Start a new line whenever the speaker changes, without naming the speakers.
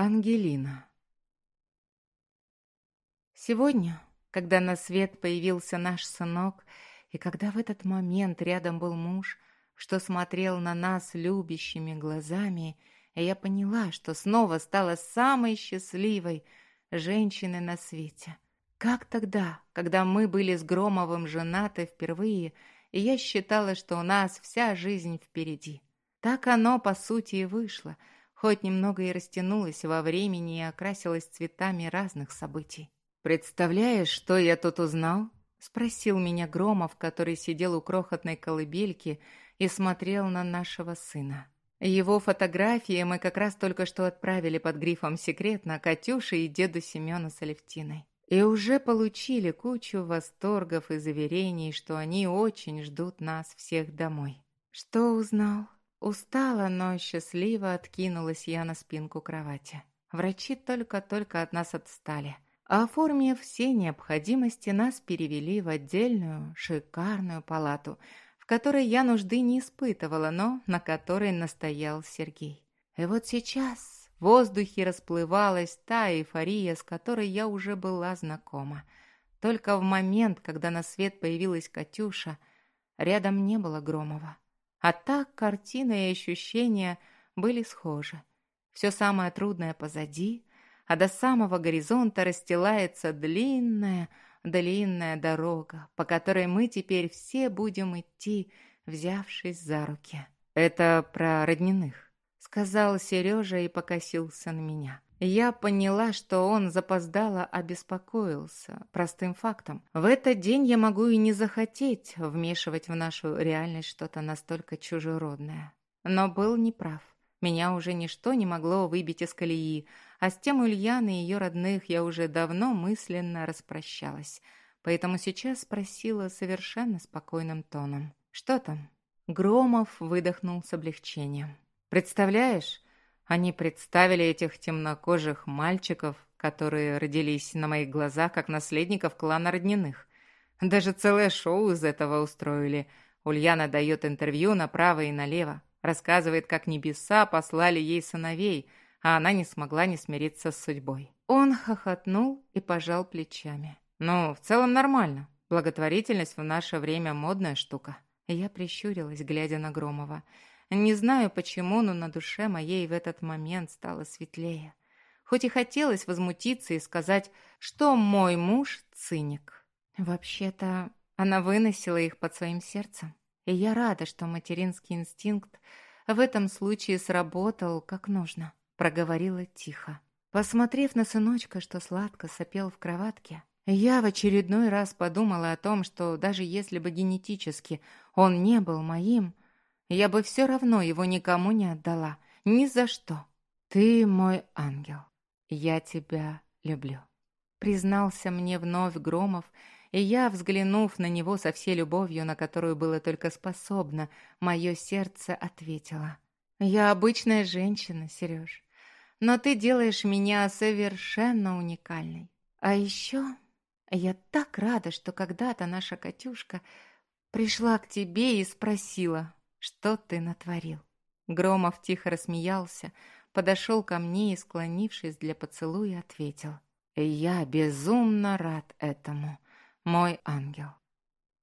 Ангелина. Сегодня, когда на свет появился наш сынок, и когда в этот момент рядом был муж, что смотрел на нас любящими глазами, я поняла, что снова стала самой счастливой женщиной на свете. Как тогда, когда мы были с Громовым женаты впервые, и я считала, что у нас вся жизнь впереди. Так оно, по сути, и вышло — хоть немного и растянулась во времени и окрасилась цветами разных событий. «Представляешь, что я тут узнал?» — спросил меня Громов, который сидел у крохотной колыбельки и смотрел на нашего сына. Его фотографии мы как раз только что отправили под грифом «Секретно» Катюше и деду Семену с Алевтиной. И уже получили кучу восторгов и заверений, что они очень ждут нас всех домой. «Что узнал?» Устала, но счастливо откинулась я на спинку кровати. Врачи только-только от нас отстали. А оформив все необходимости, нас перевели в отдельную, шикарную палату, в которой я нужды не испытывала, но на которой настоял Сергей. И вот сейчас в воздухе расплывалась та эйфория, с которой я уже была знакома. Только в момент, когда на свет появилась Катюша, рядом не было Громова. А так картина и ощущения были схожи. Все самое трудное позади, а до самого горизонта расстилается длинная, длинная дорога, по которой мы теперь все будем идти, взявшись за руки. «Это про родниных», — сказал Сережа и покосился на меня. Я поняла, что он запоздало обеспокоился простым фактом. В этот день я могу и не захотеть вмешивать в нашу реальность что-то настолько чужеродное. Но был неправ. Меня уже ничто не могло выбить из колеи, а с тем Ульяной и ее родных я уже давно мысленно распрощалась. Поэтому сейчас спросила совершенно спокойным тоном. «Что там?» Громов выдохнул с облегчением. «Представляешь, они представили этих темнокожих мальчиков, которые родились на моих глазах как наследников клана Родниных. Даже целое шоу из этого устроили. Ульяна дает интервью направо и налево, рассказывает, как небеса послали ей сыновей, а она не смогла не смириться с судьбой. Он хохотнул и пожал плечами. «Ну, в целом нормально. Благотворительность в наше время модная штука». Я прищурилась, глядя на Громова. Не знаю почему, но на душе моей в этот момент стало светлее. Хоть и хотелось возмутиться и сказать, что мой муж – циник. Вообще-то, она выносила их под своим сердцем. И я рада, что материнский инстинкт в этом случае сработал как нужно, проговорила тихо. Посмотрев на сыночка, что сладко сопел в кроватке, я в очередной раз подумала о том, что даже если бы генетически он не был моим, я бы все равно его никому не отдала. Ни за что. Ты мой ангел. Я тебя люблю. Признался мне вновь Громов, и я, взглянув на него со всей любовью, на которую было только способно, мое сердце ответило. «Я обычная женщина, Сереж, но ты делаешь меня совершенно уникальной. А еще я так рада, что когда-то наша Катюшка пришла к тебе и спросила, что ты натворил?» Громов тихо рассмеялся, подошел ко мне и, склонившись для поцелуя, ответил. «Я безумно рад этому, мой ангел».